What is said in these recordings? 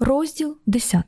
Розділ 10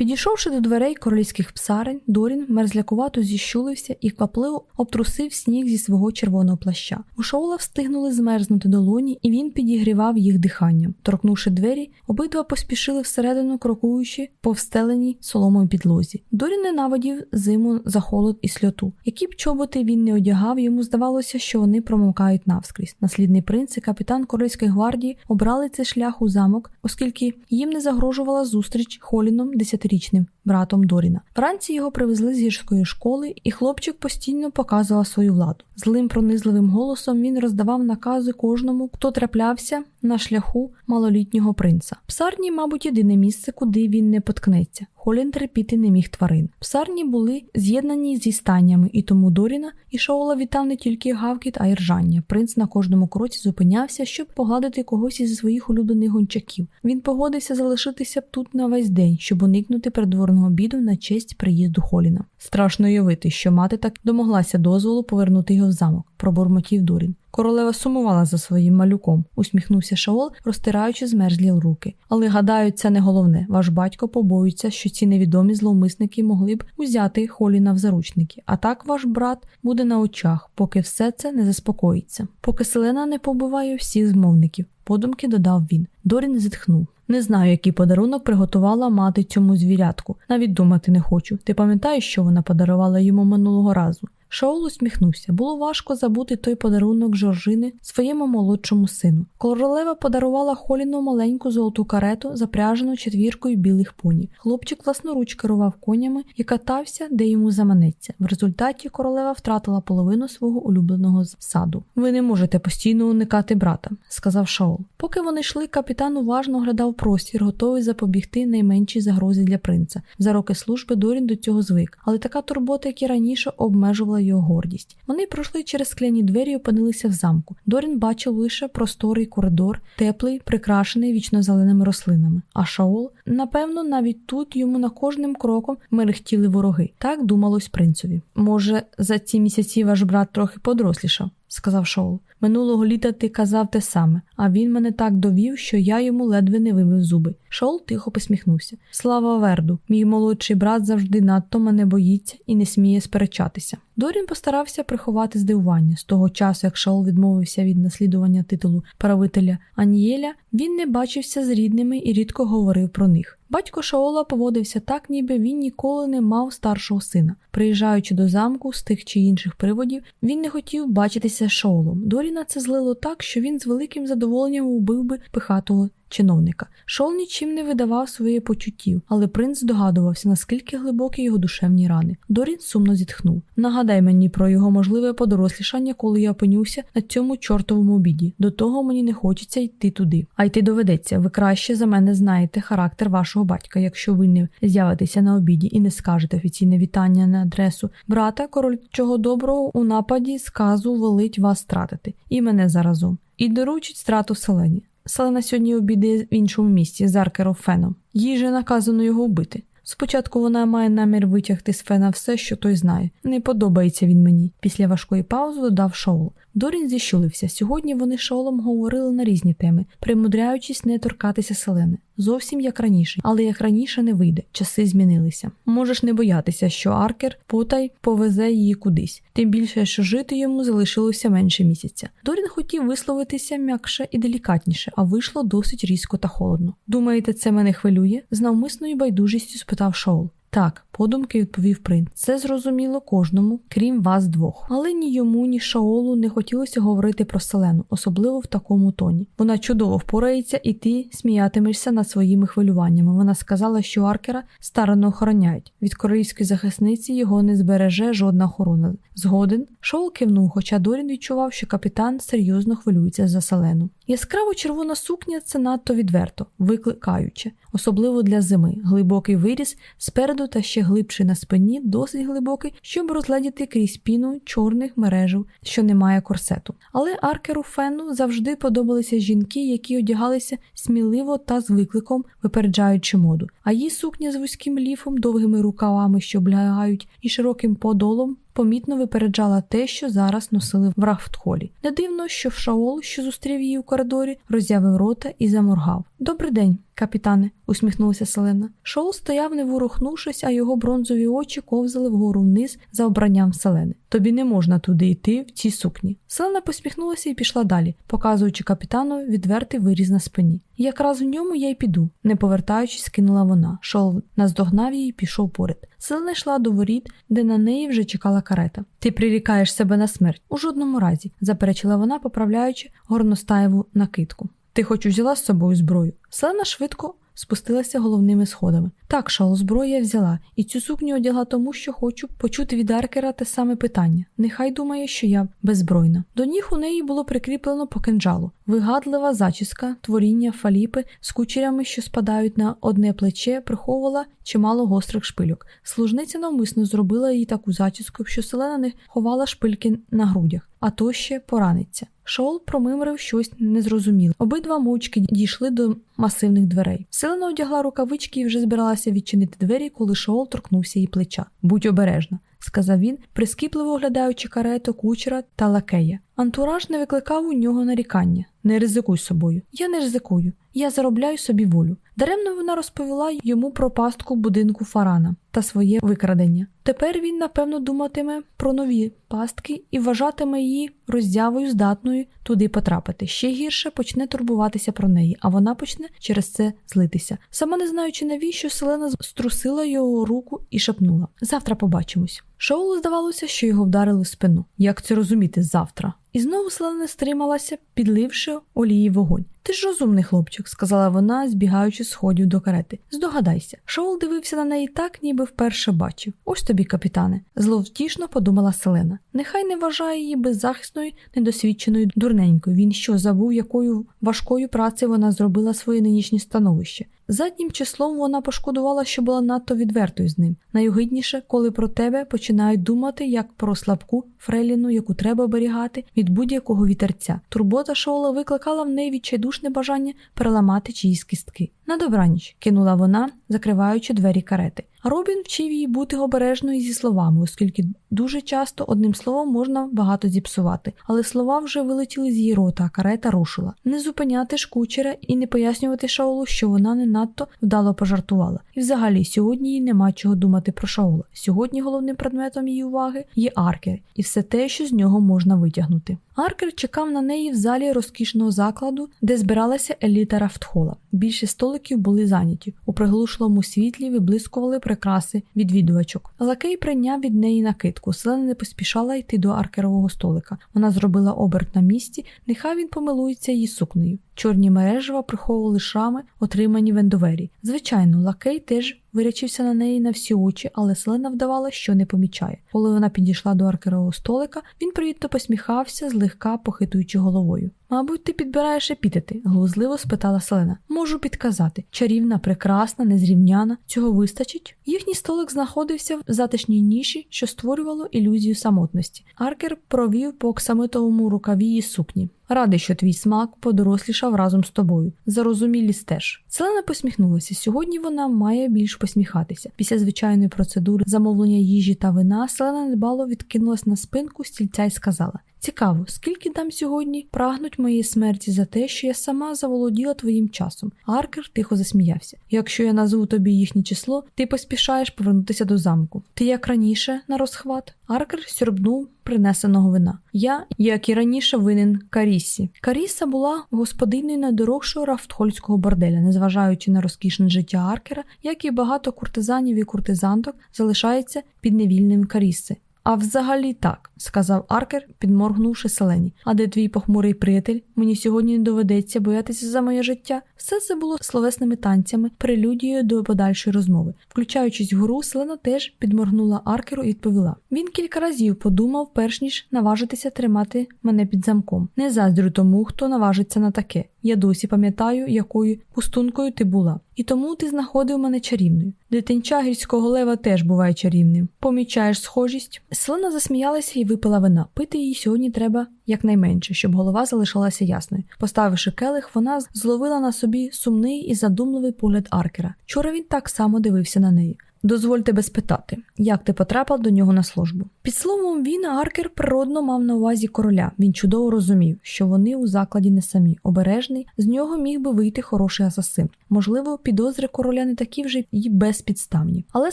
Підійшовши до дверей королівських псарень, Дорін мерзлякувато зіщулився і квапливо обтрусив сніг зі свого червоного плаща. У Шоула встигнули змерзнути долоні, і він підігрівав їх диханням. Торкнувши двері, обидва поспішили всередину, крокуючи по встеленій соломою підлозі. Дорін ненавидів зиму за холод і сльоту. Які б чоботи він не одягав, йому здавалося, що вони промокають навскрізь. Наслідний принц і капітан Королівської гвардії обрали цей шлях у замок, оскільки їм не загрожувала зустріч Холіном десятирічним десятирічним братом Доріна. Вранці його привезли з гірської школи, і хлопчик постійно показував свою владу. Злим пронизливим голосом він роздавав накази кожному, хто траплявся на шляху малолітнього принца. Псарні, мабуть, єдине місце, куди він не поткнеться. Холін терпіти не міг тварин. Псарні були з'єднані зі станнями, і тому Доріна і Шоула вітав не тільки гавкіт, а й ржання. Принц на кожному кроці зупинявся, щоб погладити когось із своїх улюблених гончаків. Він погодився залишитися тут на весь день, щоб уникнути придворного обіду на честь приїзду Холіна. Страшно уявити, що мати так домоглася дозволу повернути його в замок, пробурмотів Дорін. Королева сумувала за своїм малюком, усміхнувся Шаол, розтираючи змерзлі руки. Але гадаю, це не головне. Ваш батько побоюється, що ці невідомі зловмисники могли б узяти Холіна в заручники. А так ваш брат буде на очах, поки все це не заспокоїться. Поки селена не побиває всіх змовників. Подумки додав він. Дорін зітхнув. Не знаю, який подарунок приготувала мати цьому звірятку. Навіть думати не хочу. Ти пам'ятаєш, що вона подарувала йому минулого разу? Шоул усміхнувся. Було важко забути той подарунок Жоржини своєму молодшому сину. Королева подарувала Холіну маленьку золоту карету, запряжену четвіркою білих поні. Хлопчик власноруч керував конями і катався, де йому заманеться. В результаті королева втратила половину свого улюбленого саду. Ви не можете постійно уникати брата, сказав Шаол. Поки вони йшли, капітан уважно оглядав простір, готовий запобігти найменшій загрозі для принца. За роки служби Дорін до цього звик, але така турбота, як і раніше, обмежувала його гордість. Вони пройшли через скляні двері і опинилися в замку. Дорін бачив лише просторий коридор, теплий, прикрашений вічно-зеленими рослинами. А Шаол, напевно, навіть тут йому на кожним кроком мерехтіли вороги. Так думалось принцові. Може, за ці місяці ваш брат трохи подрослішав, сказав Шоул. Минулого літа ти казав те саме, а він мене так довів, що я йому ледве не вибив зуби. Шоул тихо посміхнувся. Слава Верду, мій молодший брат завжди надто мене боїться і не сміє сперечатися. Дорін постарався приховати здивування з того часу, як Шаол відмовився від наслідування титулу правителя Анієля, він не бачився з рідними і рідко говорив про них. Батько Шаола поводився так, ніби він ніколи не мав старшого сина. Приїжджаючи до замку з тих чи інших приводів, він не хотів бачитися з Шаолом. Доріна це злило так, що він з великим задоволенням убив би пихатого чиновника. Шол нічим не видавав своїх почуттів, але принц здогадувався, наскільки глибокі його душевні рани. Дорін сумно зітхнув. Нагадай мені про його можливе подорослішання, коли я опинюся на цьому чортовому обіді. До того мені не хочеться йти туди. А йти доведеться. Ви краще за мене знаєте характер вашого батька, якщо ви не з'явитеся на обіді і не скажете офіційне вітання на адресу брата, король чого доброго у нападі сказу велить вас стратити, і мене заразом. І доручить страту селені. Селена сьогодні обідає в іншому місті з Аркером Феном. Їй же наказано його вбити. Спочатку вона має намір витягти з Фена все, що той знає. Не подобається він мені. Після важкої паузи додав Шоул. Дорін зіщулився. Сьогодні вони шолом говорили на різні теми, примудряючись не торкатися селени. Зовсім як раніше, але як раніше не вийде. Часи змінилися. Можеш не боятися, що Аркер потай повезе її кудись, тим більше, що жити йому залишилося менше місяця. Дорін хотів висловитися м'якше і делікатніше, а вийшло досить різко та холодно. Думаєте, це мене хвилює? з навмисною байдужістю спитав Шоул. Так, подумки відповів принц. Це зрозуміло кожному, крім вас двох. Але ні йому, ні Шаолу не хотілося говорити про селену, особливо в такому тоні. Вона чудово впорається, і ти сміятимешся над своїми хвилюваннями. Вона сказала, що Аркера старано охороняють. Від королівської захисниці його не збереже жодна охорона. Згоден Шоул кивнув, хоча Дорін відчував, що капітан серйозно хвилюється за селену. Яскраво червона сукня це надто відверто, викликаюче, особливо для зими. Глибокий виріс спереду та ще глибше на спині, досить глибокий, щоб розгледіти крізь піну чорних мережів, що немає корсету. Але аркеру Фену завжди подобалися жінки, які одягалися сміливо та з викликом, випереджаючи моду. А її сукня з вузьким ліфом, довгими рукавами, що облягають, і широким подолом помітно випереджала те, що зараз носили в Рафтхолі. Не дивно, що Шаол, що зустрів її у коридорі, роззявив рота і заморгав. Добрий день, капітане, усміхнулася Селена. Шоул стояв, не ворухнувшись, а його бронзові очі ковзали вгору вниз за обранням Селени. Тобі не можна туди йти в цій сукні. Селена посміхнулася і пішла далі, показуючи капітану відвертий виріз на спині. Якраз в ньому я й піду, не повертаючись, кинула вона. Шоул наздогнав її і пішов поряд. Селена йшла до воріт, де на неї вже чекала карета. Ти прирікаєш себе на смерть у жодному разі, заперечила вона, поправляючи горностаєву накидку. Ти хоч узяла з собою зброю? Селена швидко спустилася головними сходами. Так, шалу зброю я взяла, і цю сукню одягла тому, що хочу почути від Аркера те саме питання. Нехай думає, що я беззбройна. До ніг у неї було прикріплено по кинджалу, вигадлива зачіска, творіння фаліпи з кучерями, що спадають на одне плече, приховувала чимало гострих шпильок. Служниця навмисно зробила їй таку зачіску, що селена не ховала шпильки на грудях, а то ще пораниться. Шоул промимрив щось незрозуміле. Обидва мовчки дійшли до масивних дверей. Селена одягла рукавички і вже збиралася відчинити двері, коли Шоул торкнувся її плеча. Будь обережна, сказав він, прискіпливо оглядаючи карету, кучера та лакея. Антураж не викликав у нього нарікання. Не ризикуй собою. Я не ризикую. Я заробляю собі волю. Даремно вона розповіла йому про пастку будинку Фарана та своє викрадення. Тепер він, напевно, думатиме про нові пастки і вважатиме її роздявою, здатною туди потрапити. Ще гірше почне турбуватися про неї, а вона почне через це злитися. Сама не знаючи, навіщо Селена струсила його руку і шепнула: Завтра побачимось. Шоулу здавалося, що його вдарили в спину. Як це розуміти завтра? І знову Селена стрималася, підливши олії вогонь. Ти ж розумний хлопчик, сказала вона, збігаючи сходів до карети. Здогадайся. Шоул дивився на неї так, ніби вперше бачив. Ось тобі, капітане, зловтішно подумала Селена. Нехай не вважає її беззахисною, недосвідченою дурненькою. Він що забув, якою важкою працею вона зробила своє нинішнє становище. Заднім числом вона пошкодувала, що була надто відвертою з ним. Найогидніше, коли про тебе починають думати як про слабку фреліну, яку треба оберігати від будь-якого вітерця. Турбота Шоула викликала в неї відчайдушне бажання переламати чиїсь кістки. На добраніч кинула вона, закриваючи двері карети. Робін вчив її бути обережною зі словами, оскільки дуже часто одним словом можна багато зіпсувати, але слова вже вилетіли з її рота, а карета рушила. Не зупиняти ж кучера і не пояснювати Шаолу, що вона не надто вдало пожартувала. І взагалі сьогодні їй нема чого думати про Шаола. Сьогодні головним предметом її уваги є аркер і все те, що з нього можна витягнути. Аркер чекав на неї в залі розкішного закладу, де збиралася еліта Рафтхола. Більше столиків були зайняті. У приглушливому світлі виблискували прикраси відвідувачок. Лакей прийняв від неї накидку. Селена не поспішала йти до аркерового столика. Вона зробила оберт на місці, нехай він помилується її сукнею. Чорні мережева приховували шрами, отримані в ендовері. Звичайно, лакей теж вирячився на неї на всі очі, але Селена вдавала, що не помічає. Коли вона підійшла до аркерового столика, він привітно посміхався, злегка похитуючи головою. Мабуть, ти підбираєш епітети? глузливо спитала Селена. Можу підказати. Чарівна, прекрасна, незрівняна. Цього вистачить? Їхній столик знаходився в затишній ніші, що створювало ілюзію самотності. Аркер провів по оксамитовому рукаві її сукні. Радий, що твій смак подорослішав разом з тобою. Зарозумілість теж. Селена посміхнулася. Сьогодні вона має більш посміхатися. Після звичайної процедури замовлення їжі та вина Селена недбало відкинулась на спинку стільця і сказала: Цікаво, скільки дам сьогодні прагнуть моєї смерті за те, що я сама заволоділа твоїм часом. Аркер тихо засміявся. Якщо я назву тобі їхнє число, ти поспішаєш повернутися до замку. Ти як раніше на розхват? Аркер сьорбнув принесеного вина. Я, як і раніше, винен Каріссі. Каріса була господиною найдорогшого рафтхольського борделя, незважаючи на розкішне життя Аркера, як і багато куртизанів і куртизанток залишається підневільним Каріси. А взагалі так, сказав Аркер, підморгнувши селені. А де твій похмурий приятель? Мені сьогодні не доведеться боятися за моє життя. Все це було словесними танцями, прелюдією до подальшої розмови. Включаючись вгору, селена теж підморгнула Аркеру і відповіла. Він кілька разів подумав, перш ніж наважитися тримати мене під замком. Не заздрю тому, хто наважиться на таке. Я досі пам'ятаю, якою пустункою ти була, і тому ти знаходив мене чарівною. Дитинча гірського лева теж буває чарівним. Помічаєш схожість? Селена засміялася і випила вина. Пити її сьогодні треба якнайменше, щоб голова залишалася ясною. Поставивши келих, вона зловила на собі сумний і задумливий погляд Аркера. Вчора він так само дивився на неї. Дозволь тебе спитати, як ти потрапив до нього на службу. Під словом він Аркер природно мав на увазі короля. Він чудово розумів, що вони у закладі не самі. Обережний, з нього міг би вийти хороший асасин. Можливо, підозри короля не такі вже й безпідставні. Але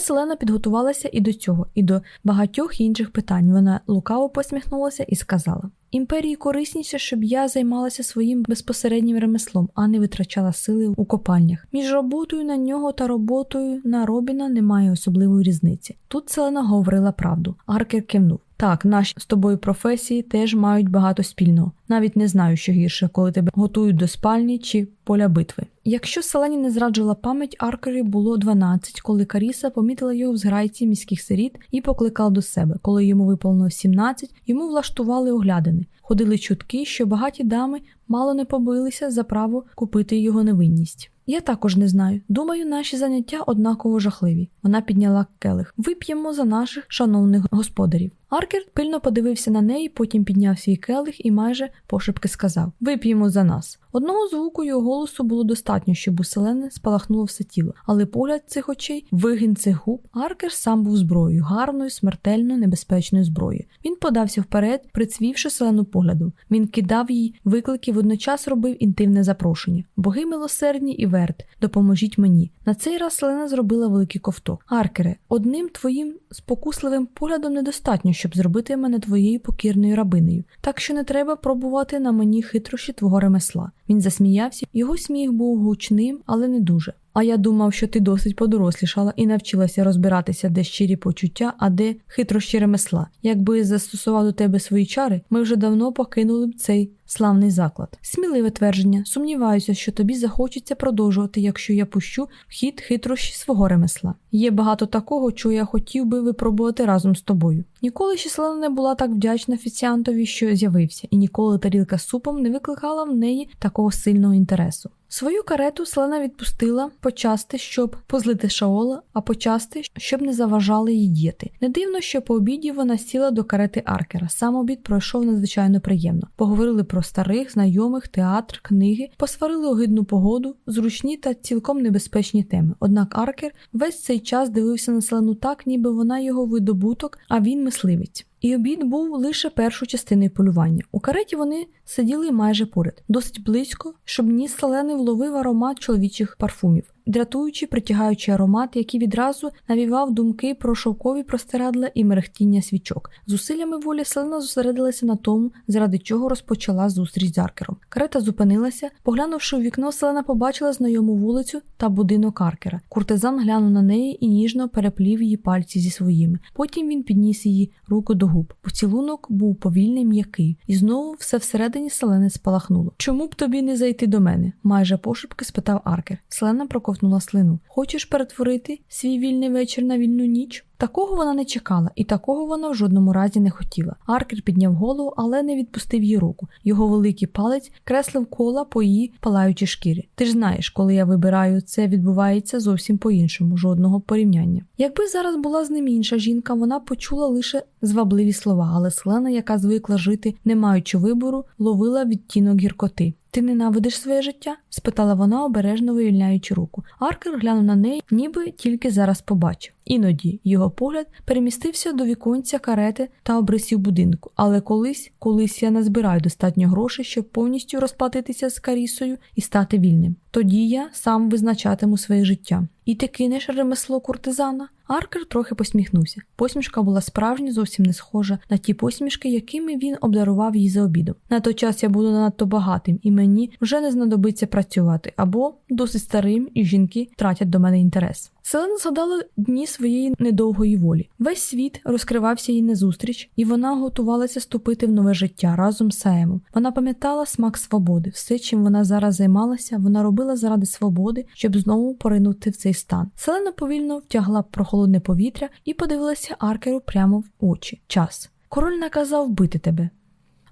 Селена підготувалася і до цього, і до багатьох інших питань. Вона лукаво посміхнулася і сказала: Імперії корисніше, щоб я займалася своїм безпосереднім ремеслом, а не витрачала сили у копальнях. Між роботою на нього та роботою на Робіна немає особливої різниці. Тут Селена говорила правду. Аркер кивнув. Так, наші з тобою професії теж мають багато спільного. Навіть не знаю, що гірше, коли тебе готують до спальні чи поля битви. Якщо Селені не зраджувала пам'ять, Аркері було 12, коли Каріса помітила його в зграйці міських сиріт і покликала до себе. Коли йому виповнилось 17, йому влаштували оглядини. Ходили чутки, що багаті дами мало не побилися за право купити його невинність. Я також не знаю. Думаю, наші заняття однаково жахливі. Вона підняла келих. Вип'ємо за наших шановних господарів. Аркер пильно подивився на неї, потім підняв свій келих і майже пошепки сказав: Вип'ємо за нас. Одного звуку його голосу було достатньо, щоб у селени спалахнуло все тіло, але погляд цих очей, вигін цих губ, Аркер сам був зброєю, гарною, смертельно небезпечною зброєю. Він подався вперед, прицвівши селену поглядом. Він кидав їй виклики, водночас робив інтимне запрошення. Боги милосердні і верт, допоможіть мені. На цей раз селена зробила великий ковток. Аркере, одним твоїм спокусливим поглядом недостатньо щоб зробити мене твоєю покірною рабинею, так що не треба пробувати на мені хитрощі твого ремесла. Він засміявся, його сміх був гучним, але не дуже. А я думав, що ти досить подорослішала і навчилася розбиратися, де щирі почуття, а де хитрощі ремесла. Якби застосував до тебе свої чари, ми вже давно покинули б цей славний заклад. Сміливе твердження. Сумніваюся, що тобі захочеться продовжувати, якщо я пущу в хід хитрощі свого ремесла. Є багато такого, чого я хотів би випробувати разом з тобою. Ніколи ще не була так вдячна офіціантові, що з'явився, і ніколи тарілка з супом не викликала в неї такого сильного інтересу. Свою карету Селена відпустила почасти, щоб позлити Шаола, а почасти, щоб не заважали їй діти. Не дивно, що по обіді вона сіла до карети Аркера. Сам обід пройшов надзвичайно приємно. Поговорили про старих, знайомих, театр, книги, посварили огидну погоду, зручні та цілком небезпечні теми. Однак Аркер весь цей час дивився на селену так, ніби вона його видобуток, а він мисливець. І обід був лише першою частиною полювання. У кареті вони сиділи майже поряд, досить близько, щоб ніс селени вловив аромат чоловічих парфумів дратуючий, притягаючий аромат, який відразу навівав думки про шовкові простирадла і мерехтіння свічок. Зусиллями волі Селена зосередилася на тому, заради чого розпочала зустріч з Аркером. Карета зупинилася. Поглянувши у вікно, Селена побачила знайому вулицю та будинок Аркера. Куртизан глянув на неї і ніжно переплів її пальці зі своїми. Потім він підніс її руку до губ. Поцілунок був повільний, м'який, і знову все всередині Селени спалахнуло. Чому б тобі не зайти до мене? майже пошепки спитав Аркер. Селена проков ковтнула слину. Хочеш перетворити свій вільний вечір на вільну ніч? Такого вона не чекала, і такого вона в жодному разі не хотіла. Аркер підняв голову, але не відпустив її руку. Його великий палець креслив кола по її палаючій шкірі. Ти ж знаєш, коли я вибираю, це відбувається зовсім по-іншому, жодного порівняння. Якби зараз була з ним інша жінка, вона почула лише звабливі слова, але Селена, яка звикла жити, не маючи вибору, ловила відтінок гіркоти. Ти ненавидиш своє життя? спитала вона, обережно вивільняючи руку. Аркер глянув на неї, ніби тільки зараз побачив. Іноді його погляд перемістився до віконця карети та обрисів будинку. Але колись, колись я назбираю достатньо грошей, щоб повністю розплатитися з Карісою і стати вільним. Тоді я сам визначатиму своє життя. І ти кинеш ремесло куртизана? Аркер трохи посміхнувся. Посмішка була справжня, зовсім не схожа на ті посмішки, якими він обдарував її за обідом. На той час я буду надто багатим, і мені вже не знадобиться працювати або досить старим, і жінки втратять до мене інтерес. Селена згадала дні своєї недовгої волі. Весь світ розкривався їй назустріч, і вона готувалася ступити в нове життя разом з Саемом. Вона пам'ятала смак свободи. Все, чим вона зараз займалася, вона робила заради свободи, щоб знову поринути в цей стан. Селена повільно втягла прохолодне повітря і подивилася Аркеру прямо в очі. Час. Король наказав вбити тебе.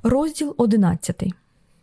Розділ одинадцятий.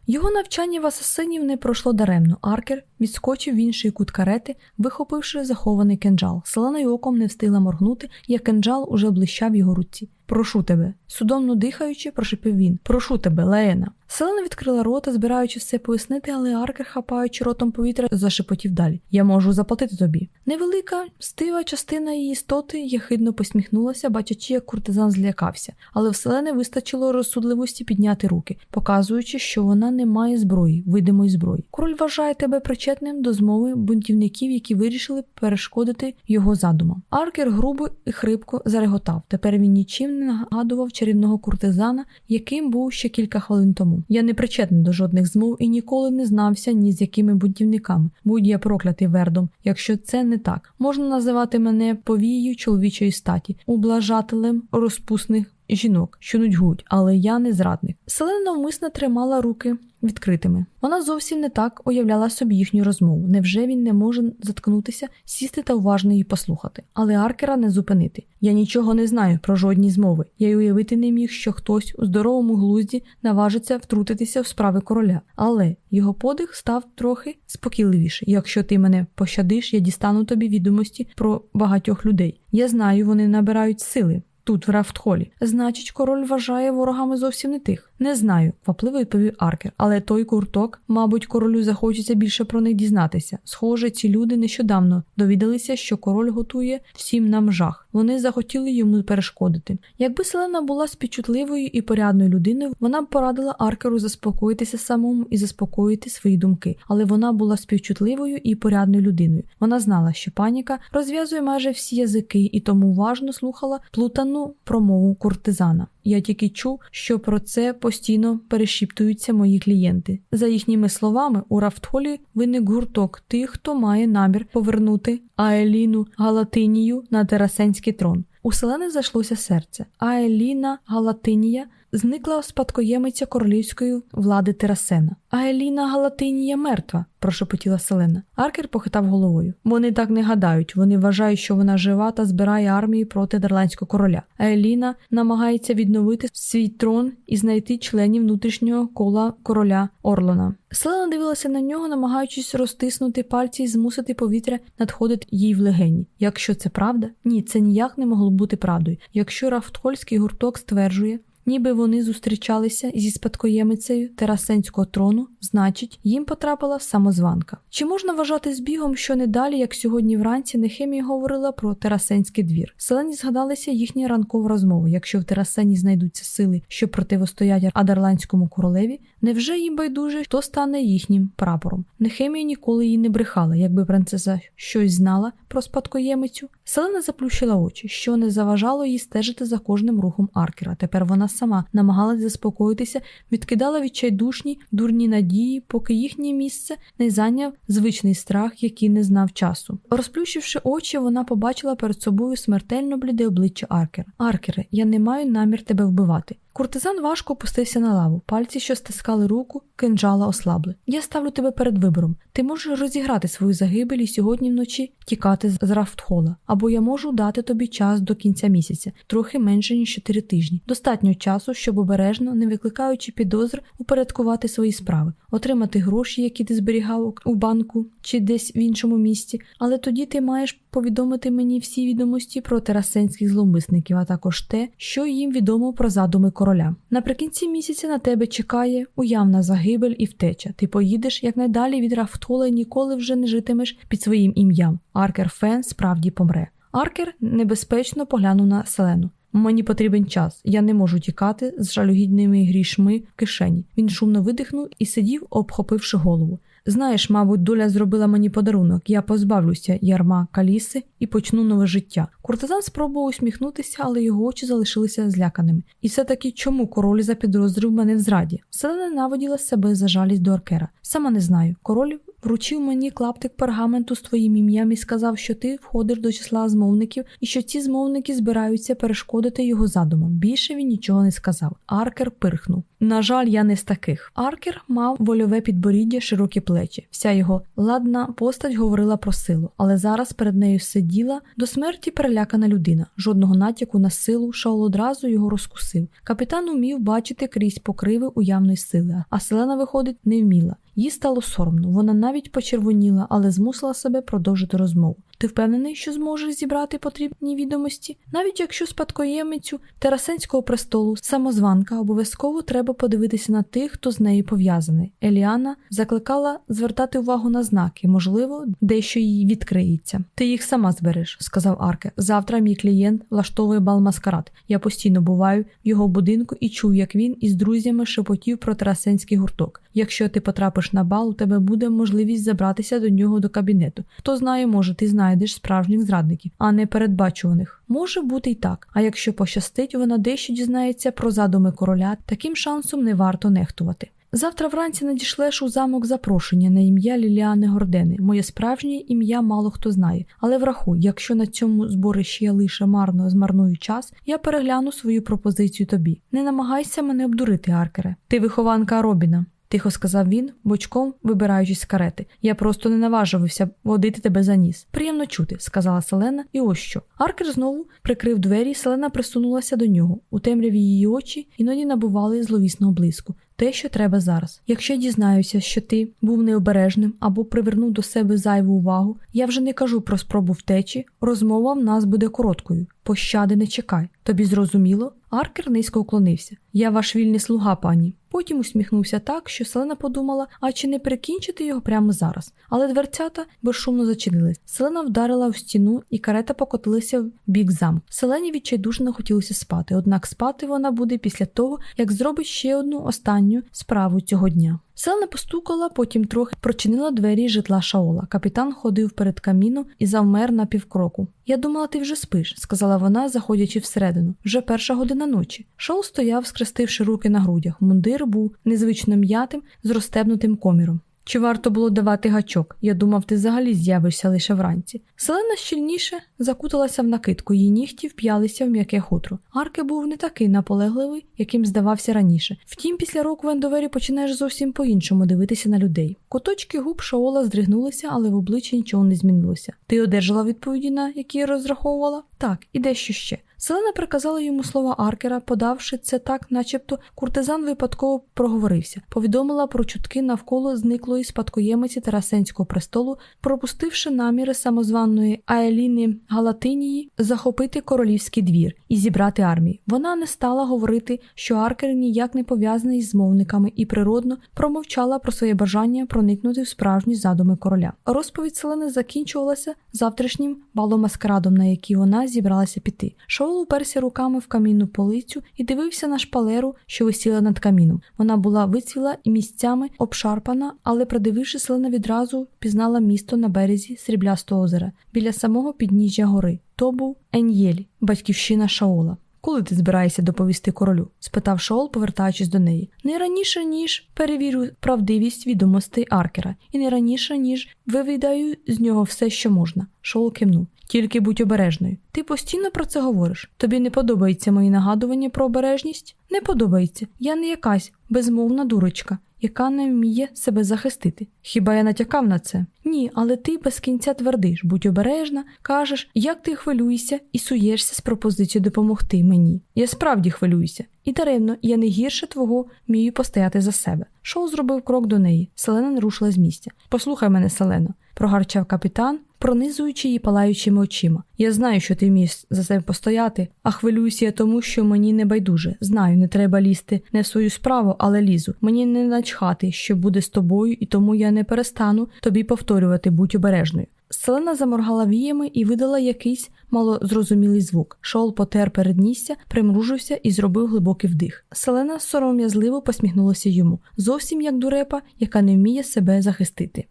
Його навчання в асасинів не пройшло даремно. Аркер відскочив в інший кут карети, вихопивши захований кинджал. Селена й оком не встигла моргнути, як кинджал уже блищав його руці. Прошу тебе. Судомно дихаючи, прошепив він. Прошу тебе, Леена. Селена відкрила рота, збираючи все пояснити, але Аркер, хапаючи ротом повітря, зашепотів далі. Я можу заплатити тобі. Невелика, стива частина її істоти єхидно посміхнулася, бачачи, як куртизан злякався, але в Селени вистачило розсудливості підняти руки, показуючи, що вона не має зброї, видимої зброї. Король вважає тебе причетним до змови бунтівників, які вирішили перешкодити його задумам. Аркер грубо і хрипко зареготав. Тепер він нічим не нагадував чарівного куртизана, яким був ще кілька хвилин тому. Я не причетний до жодних змов і ніколи не знався ні з якими бунтівниками. Будь я проклятий вердом. Якщо це не так, можна називати мене повією чоловічої статі, ублажателем розпусних жінок, що нудьгуть, але я не зрадник. Селена навмисно тримала руки відкритими. Вона зовсім не так уявляла собі їхню розмову. Невже він не може заткнутися, сісти та уважно її послухати? Але Аркера не зупинити. Я нічого не знаю про жодні змови. Я й уявити не міг, що хтось у здоровому глузді наважиться втрутитися в справи короля. Але його подих став трохи спокійливіше. Якщо ти мене пощадиш, я дістану тобі відомості про багатьох людей. Я знаю, вони набирають сили тут, в Рафтхолі. Значить, король вважає ворогами зовсім не тих. Не знаю, квапливо відповів Аркер, але той курток, мабуть, королю захочеться більше про них дізнатися. Схоже, ці люди нещодавно довідалися, що король готує всім нам жах. Вони захотіли йому перешкодити. Якби Селена була співчутливою і порядною людиною, вона б порадила Аркеру заспокоїтися самому і заспокоїти свої думки, але вона була співчутливою і порядною людиною. Вона знала, що паніка розв'язує майже всі язики і тому уважно слухала плутану промову куртизана. Я тільки чув, що про це постійно перешіптуються мої клієнти. За їхніми словами, у Рафтхолі виник гурток тих, хто має намір повернути Аеліну Галатинію на Терасенський трон. У селени зайшлося серце. Аеліна Галатинія зникла спадкоємиця королівської влади Терасена. Аеліна Галатинія мертва, прошепотіла Селена. Аркер похитав головою. Вони так не гадають. Вони вважають, що вона жива та збирає армії проти дерландського короля. Аеліна намагається відновити свій трон і знайти членів внутрішнього кола короля Орлона. Селена дивилася на нього, намагаючись розтиснути пальці і змусити повітря надходити їй в легені. Якщо це правда, ні, це ніяк не могло бути правдою. Якщо Рафтхольський гурток стверджує, ніби вони зустрічалися зі спадкоємицею терасенського трону, значить, їм потрапила самозванка. Чи можна вважати збігом, що не далі, як сьогодні вранці, Нехемія говорила про терасенський двір? Селені згадалися їхні ранкові розмови. Якщо в терасені знайдуться сили, що противостоять Адерландському королеві, невже їм байдуже, хто стане їхнім прапором? Нехемія ніколи її не брехала, якби принцеса щось знала про спадкоємицю. Селена заплющила очі, що не заважало їй стежити за кожним рухом Аркера. Тепер вона сама намагалась заспокоїтися, відкидала відчайдушні дурні надії, поки їхнє місце не зайняв звичний страх, який не знав часу. Розплющивши очі, вона побачила перед собою смертельно бліде обличчя Аркера. Аркере, я не маю намір тебе вбивати. Куртизан важко опустився на лаву, пальці, що стискали руку, кинджала ослабли. Я ставлю тебе перед вибором. Ти можеш розіграти свою загибель і сьогодні вночі тікати з Рафтхола, або я можу дати тобі час до кінця місяця, трохи менше ніж чотири тижні. Достатньо часу, щоб обережно, не викликаючи підозр, упорядкувати свої справи, отримати гроші, які ти зберігав у банку чи десь в іншому місці. Але тоді ти маєш повідомити мені всі відомості про терасенських зловмисників, а також те, що їм відомо про задуми короля. Наприкінці місяця на тебе чекає уявна загибель і втеча. Ти поїдеш якнайдалі від Рафтола і ніколи вже не житимеш під своїм ім'ям. Аркер Фен справді помре. Аркер небезпечно поглянув на селену. Мені потрібен час, я не можу тікати з жалюгідними грішми в кишені. Він шумно видихнув і сидів, обхопивши голову. Знаєш, мабуть, доля зробила мені подарунок. Я позбавлюся ярма каліси і почну нове життя. Куртизан спробував усміхнутися, але його очі залишилися зляканими. І все таки чому король запідозрив мене в зраді? Селена ненавиділа себе за жалість до Аркера. Сама не знаю. Король вручив мені клаптик пергаменту з твоїм ім'ям і сказав, що ти входиш до числа змовників і що ці змовники збираються перешкодити його задумам. Більше він нічого не сказав. Аркер пирхнув. На жаль, я не з таких. Аркер мав вольове підборіддя, широкі плечі. Вся його ладна постать говорила про силу, але зараз перед нею сиділа до смерті перелякана людина. Жодного натяку на силу Шаол одразу його розкусив. Капітан умів бачити крізь покриви уявної сили, а селена, виходить, не вміла. Їй стало соромно. Вона навіть почервоніла, але змусила себе продовжити розмову. Ти впевнений, що зможеш зібрати потрібні відомості? Навіть якщо спадкоємицю Терасенського престолу, самозванка, обов'язково треба подивитися на тих, хто з нею пов'язаний. Еліана закликала звертати увагу на знаки, можливо, дещо їй відкриється. Ти їх сама збереш, сказав Арке. Завтра мій клієнт влаштовує бал маскарад. Я постійно буваю в його будинку і чую, як він із друзями шепотів про Терасенський гурток. Якщо ти потрапиш на бал, у тебе буде можливість забратися до нього до кабінету. Хто знає, може, ти знайдеш справжніх зрадників, а не передбачуваних. Може бути й так. А якщо пощастить, вона дещо дізнається про задуми короля, таким шансом не варто нехтувати. Завтра вранці надішлеш у замок запрошення на ім'я Ліліани Гордени. Моє справжнє ім'я мало хто знає. Але врахуй, якщо на цьому зборищі я лише марно змарную час, я перегляну свою пропозицію тобі. Не намагайся мене обдурити, Аркере. Ти вихованка Робіна тихо сказав він, бочком вибираючись з карети. Я просто не наважувався водити тебе за ніс. Приємно чути, сказала Селена, і ось що. Аркер знову прикрив двері, Селена присунулася до нього. У темряві її очі іноді набували зловісного блиску. Те, що треба зараз. Якщо я дізнаюся, що ти був необережним або привернув до себе зайву увагу, я вже не кажу про спробу втечі, розмова в нас буде короткою. Пощади не чекай. Тобі зрозуміло? Аркер низько уклонився. Я ваш вільний слуга, пані. Потім усміхнувся так, що Селена подумала, а чи не перекінчити його прямо зараз. Але дверцята безшумно зачинились. Селена вдарила в стіну, і карета покотилася в бік замку. Селені відчайдушно хотілося спати, однак спати вона буде після того, як зробить ще одну останню справу цього дня. Селена постукала, потім трохи прочинила двері житла Шаола. Капітан ходив перед каміном і завмер на півкроку. Я думала, ти вже спиш, сказала вона, заходячи всередину. Вже перша година ночі. Шаол стояв, скрестивши руки на грудях. Мундир був незвично м'ятим з розстебнутим коміром. Чи варто було давати гачок? Я думав, ти взагалі з'явишся лише вранці. Селена щільніше закуталася в накидку, її нігті вп'ялися в м'яке хутро. Арке був не такий наполегливий, яким здавався раніше. Втім, після року в Ендовері починаєш зовсім по-іншому дивитися на людей. Куточки губ Шаола здригнулися, але в обличчі нічого не змінилося. Ти одержала відповіді, на які розраховувала? Так, і дещо ще. Селена приказала йому слова Аркера, подавши це так, начебто куртизан випадково проговорився, повідомила про чутки навколо зниклої спадкоємиці Тарасенського престолу, пропустивши наміри самозваної Аеліни Галатинії захопити королівський двір і зібрати армію. Вона не стала говорити, що Аркер ніяк не пов'язаний з мовниками і природно промовчала про своє бажання проникнути в справжні задуми короля. Розповідь Селени закінчувалася завтрашнім баломаскарадом, на який вона зібралася піти. Шоу Павло уперся руками в камінну полицю і дивився на шпалеру, що висіла над каміном. Вона була вицвіла і місцями обшарпана, але, придивившись, Селена відразу пізнала місто на березі сріблястого озера біля самого підніжжя гори. То був Ен'єль, батьківщина Шаола. Коли ти збираєшся доповісти королю? спитав Шоул, повертаючись до неї. Не раніше, ніж перевірю правдивість відомостей Аркера, і не раніше, ніж вивідаю з нього все, що можна. Шоул кивнув. Тільки будь обережною. Ти постійно про це говориш. Тобі не подобається мої нагадування про обережність? Не подобається. Я не якась безмовна дурочка, яка не вміє себе захистити. Хіба я натякав на це? Ні, але ти без кінця твердиш, будь обережна, кажеш, як ти хвилюєшся і суєшся з пропозицією допомогти мені. Я справді хвилююся. І даремно, я не гірше твого вмію постояти за себе. Шоу зробив крок до неї. Селена не рушила з місця. Послухай мене, Селено, прогарчав капітан, пронизуючи її палаючими очима. Я знаю, що ти вмієш за себе постояти, а хвилююся я тому, що мені не байдуже. Знаю, не треба лізти не в свою справу, але лізу. Мені не начхати, що буде з тобою, і тому я не перестану тобі повторювати, будь обережною. Селена заморгала віями і видала якийсь малозрозумілий звук. Шоул потер переднісся, примружився і зробив глибокий вдих. Селена сором'язливо посміхнулася йому, зовсім як дурепа, яка не вміє себе захистити.